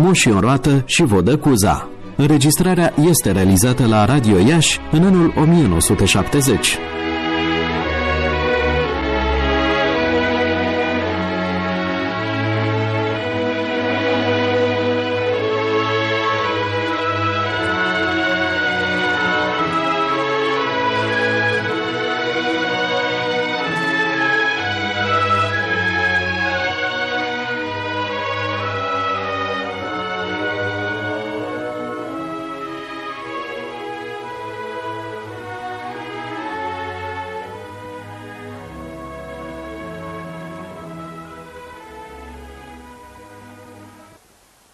Moși în roată și Vodă Cuza. Înregistrarea este realizată la Radio Iași în anul 1970.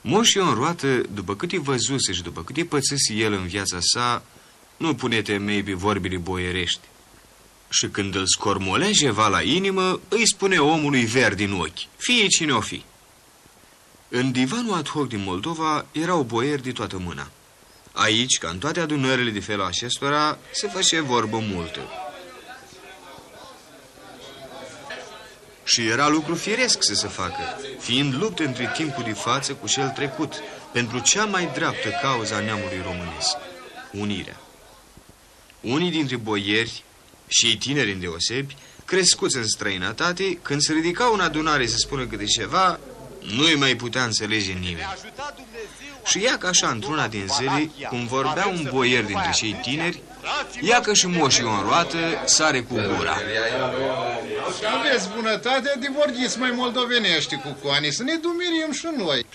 Moș în roată, după cât e văzuse și după cât e pățise el în viața sa, nu pune temei pe vorbile boierești. Și când îl scormolea ceva la inimă, îi spune omului ver din ochi, fie cine o fi. În divanul ad hoc din Moldova erau boieri de toată mâna. Aici, ca în toate adunările de felul acestora, se făcea vorbă multă. Și era lucru firesc să se facă, fiind luptă între timpul de față cu cel trecut, pentru cea mai dreaptă cauza neamului românesc, unirea. Unii dintre boieri și tineri îndeosebi, crescuți în străinătate, când se ridicau în adunare să spună câte ceva, nu-i mai putea înțelege nimeni. Și ia că așa, într-una din zile, cum vorbea un boier dintre cei tineri, ia că și moșii în roată sare cu gura. Aveți bunătatea de vorbiți mai moldovenești cu coanii, să ne dumiriem și noi.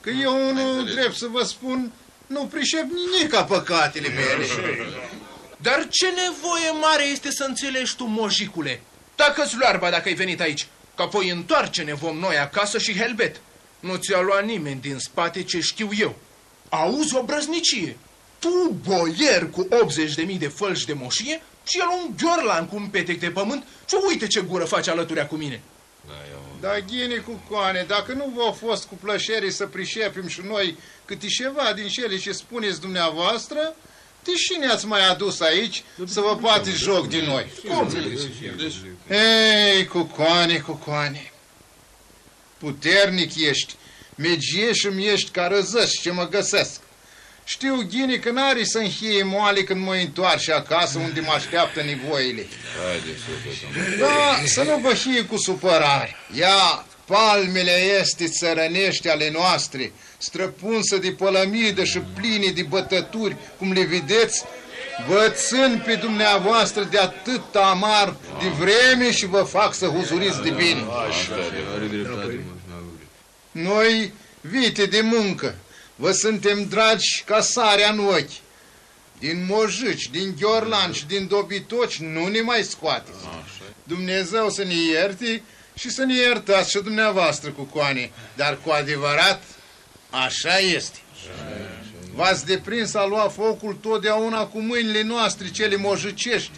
Că eu unul drept să vă spun, nu pricep nimic ca păcatele mele. Dar ce nevoie mare este să înțelegi tu, mojicule? Dacă-ți luarba dacă ai venit aici, că apoi întoarce-ne vom noi acasă și helbet. Nu ți-a luat nimeni din spate ce știu eu. Auzi o brăznicie. Tu, boier cu 80.000 de fălși de moșie și el un gheorlan cu un petec de pământ și uite ce gură face alăturea cu mine. Da, ghine cu coane, dacă nu v-a fost cu plăcere să prișepim și noi câte ceva din cele ce spuneți dumneavoastră, de cine ați mai adus aici să vă bateți joc din noi? Ei, cu coane, cu coane. Puternic ești, megie și mi ești ca răzăși ce mă găsesc. Știu, Ghini, că n-are să înhie moale când mă întoarce acasă unde mă așteaptă nevoile. Da, să nu vă hie cu supărare. Ia, palmele este țărănești ale noastre, străpunsă de pălămidă și pline de bătături, cum le vedeți, vă țin pe dumneavoastră de atât amar de vreme și vă fac să huzuriți de bine. Noi, vite de muncă, vă suntem dragi ca sarea în ochi. Din mojici, din gheorlan și din dobitoci nu ne mai scoateți. Dumnezeu să ne ierte și să ne iertați și dumneavoastră cu coane, dar cu adevărat așa este. V-ați deprins a lua focul totdeauna cu mâinile noastre cele mojicești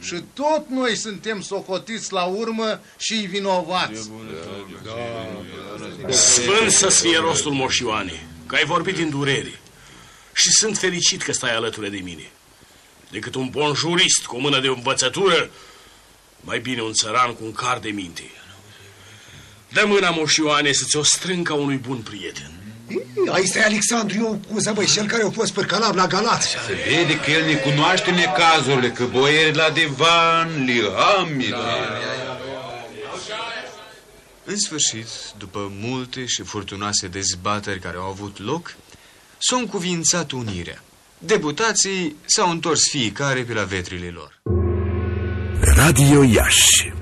și tot noi suntem socotiți la urmă și vinovați. Sfânt să-ți fie rostul moșioane, că ai vorbit din durere. Și sunt fericit că stai alături de mine. Decât un bun jurist cu o mână de învățătură, mai bine un țăran cu un car de minte. Dă mâna moșioane să ți-o strâng ca unui bun prieten. Aici e Alexandru Ion Cuza, băi, cel care a fost părcălab la Galați. Se vede că el ne cunoaște necazurile, că boierii la divan, lihami, În sfârșit, după multe și furtunoase dezbateri care au avut loc, s-a încuvințat unirea. Deputații s-au întors fiecare pe la vetrile lor. Radio Iași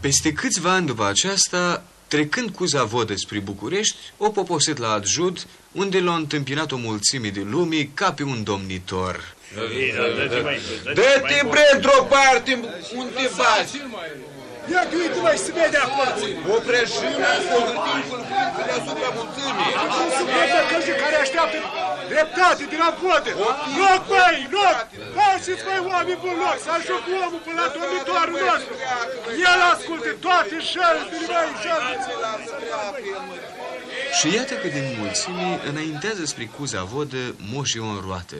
Peste câțiva ani după aceasta, trecând cu zavodă spre București, o poposit la Adjud, unde l-a întâmpinat o mulțime de lumii ca pe un domnitor. Dă-te bre într-o parte, unde faci? Ia că uite mai se vede acolo. O prăjimă cu o hârtie deasupra mulțimii. Să vede călzi care așteaptă dreptate din la vote. Loc, băi, loc! Faceți, băi, oameni buni, loc! Să ajung omul până la dormitorul nostru! El asculte toate șelpile, băi, șelpile! Și iată că din mulțime înaintează spre cuza vodă moșii o roată.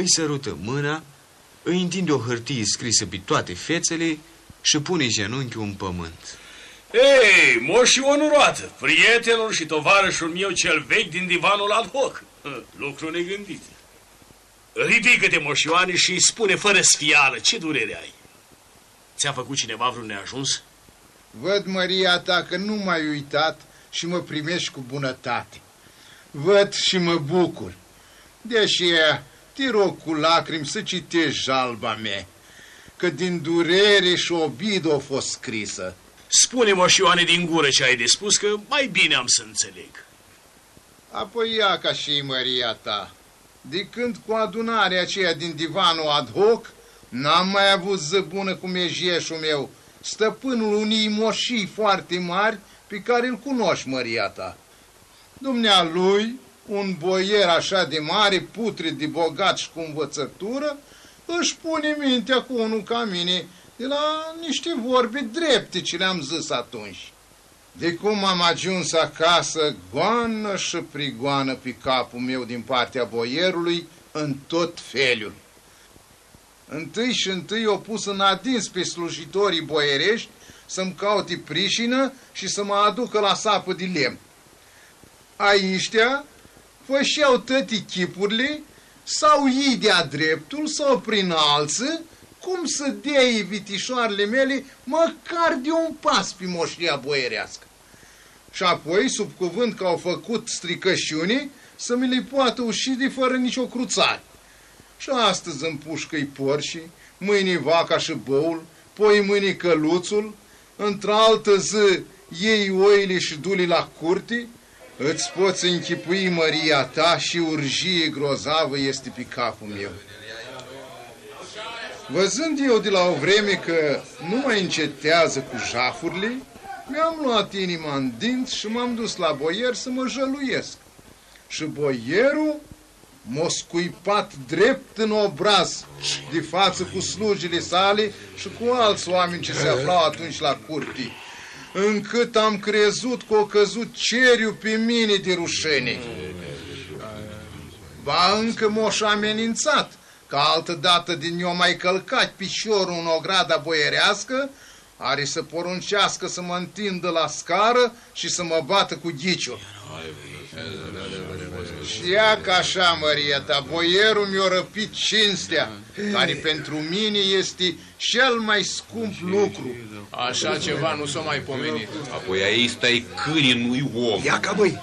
Îi sărută mâna, îi întinde o hârtie scrisă pe toate fețele și pune genunchiul în pământ. Ei, moșii onoroată, prietenul și tovarășul meu cel vechi din divanul ad hoc. Lucru negândit. Ridică-te, moșioane, și îi spune fără sfială ce durere ai. Ți-a făcut cineva vreun neajuns? Văd, Maria ta, că nu m-ai uitat și mă primești cu bunătate. Văd și mă bucur. Deși te rog cu lacrimi să citești jalba mea, că din durere și obidă a fost scrisă. Spune, moșioane, din gură ce ai de spus, că mai bine am să înțeleg. Apoi ia ca și Maria ta. De când cu adunarea aceea din divanul ad hoc, n-am mai avut zăbună cum e jeșul meu, stăpânul unii moșii foarte mari pe care îl cunoști, Maria ta. Dumnealui, un boier așa de mare, putre de bogat și cu învățătură, își pune mintea cu unul ca mine de la niște vorbe drepte ce le-am zis atunci. De cum am ajuns acasă, goană și prigoană pe capul meu din partea boierului, în tot felul. Întâi și întâi o pus în adins pe slujitorii boierești să-mi caute prișină și să mă aducă la sapă de lemn. Aiștea fășeau tăti chipurile sau ei de-a dreptul sau prin alță, cum să dea vitișoarele mele măcar de un pas pe moșia boierească. Și apoi, sub cuvânt că au făcut stricășiune, să mi le poată uși de fără nicio cruțare. Și astăzi împușcă-i porșii, mâine vaca și băul, poi mâine căluțul, într-altă zi ei oile și duli la curte, îți poți închipui măria ta și urgie grozavă este pe capul meu. Văzând eu de la o vreme că nu mai încetează cu jafurile, mi-am luat inima în dinți și m-am dus la boier să mă jăluiesc. Și boierul m-a scuipat drept în obraz de față cu slujile sale și cu alți oameni ce se aflau atunci la curte, încât am crezut că o căzut ceriu pe mine de rușene. Ba încă m-aș amenințat, că altă dată din eu mai călcat piciorul în ograda boierească, are să poruncească să mă întindă la scară și să mă bată cu ghiciul. Și ia ca așa, Maria ta, boierul mi-a răpit cinstea, care pentru mine este cel mai scump lucru. Așa ceva nu s-a mai pomenit. Apoi aici stai câine, nu-i om. Ia ca băi,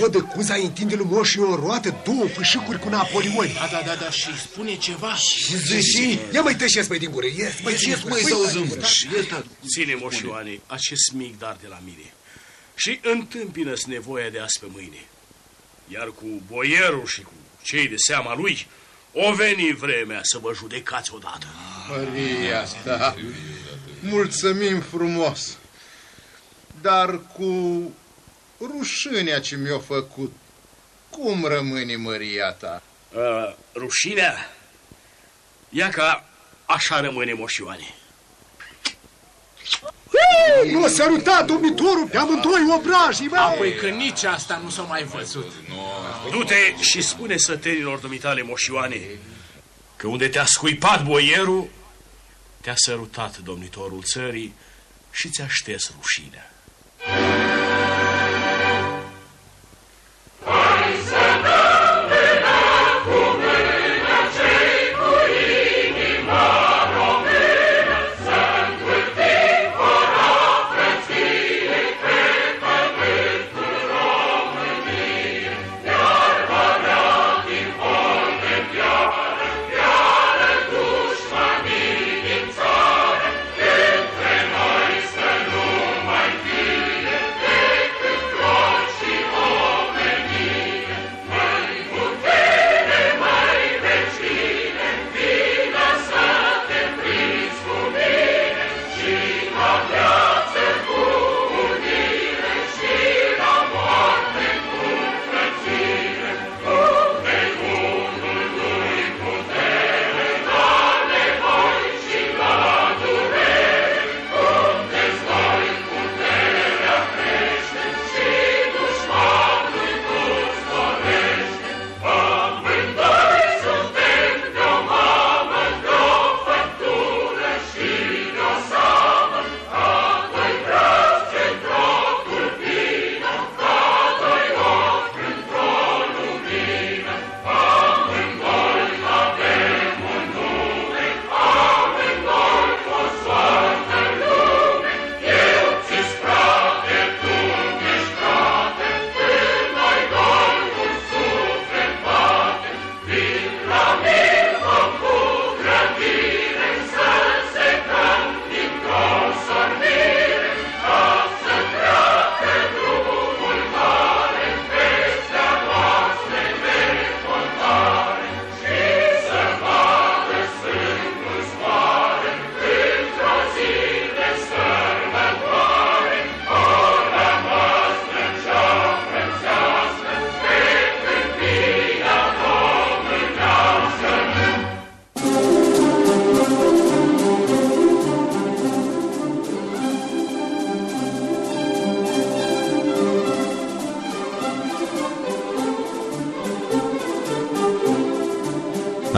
o de cuza întinde lui moșii o roată, două fâșicuri cu Napoleon. Da, da, da, da, și spune ceva. Și zici, ia mai tășesc mai din gură, ies, mai Ce mai să auzim? Ține, moșioane, acest mic dar de la mine și întâmpină-ți nevoia de azi pe mâine. Iar cu boierul și cu cei de seama lui, o veni vremea să vă judecați odată. Maria ta, mulțumim frumos, dar cu rușinea ce mi-a făcut, cum rămâne Maria ta? Uh, rușinea? Ia ca așa rămâne, moșioane. Nu s-a rutat domnitorul pe amândoi obrajii, bă! Apoi că nici asta nu s-a mai văzut. Du-te și spune sătenilor dumitale, moșioane, că unde te-a scuipat boierul, te-a sărutat domnitorul țării și ți-a șters rușinea.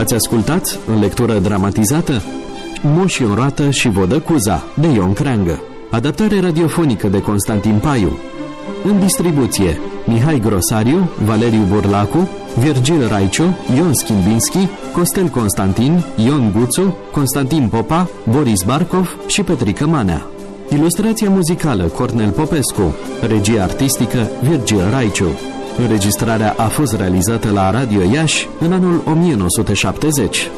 Ați ascultat, în lectură dramatizată, Moș în roată și vodă cuza, de Ion Creangă. Adaptare radiofonică de Constantin Paiu. În distribuție, Mihai Grosariu, Valeriu Burlacu, Virgil Raiciu, Ion Schimbinski, Costel Constantin, Ion Guțu, Constantin Popa, Boris Barkov și Petrică Manea. Ilustrația muzicală Cornel Popescu, regia artistică Virgil Raiciu. Înregistrarea a fost realizată la Radio Iași în anul 1970.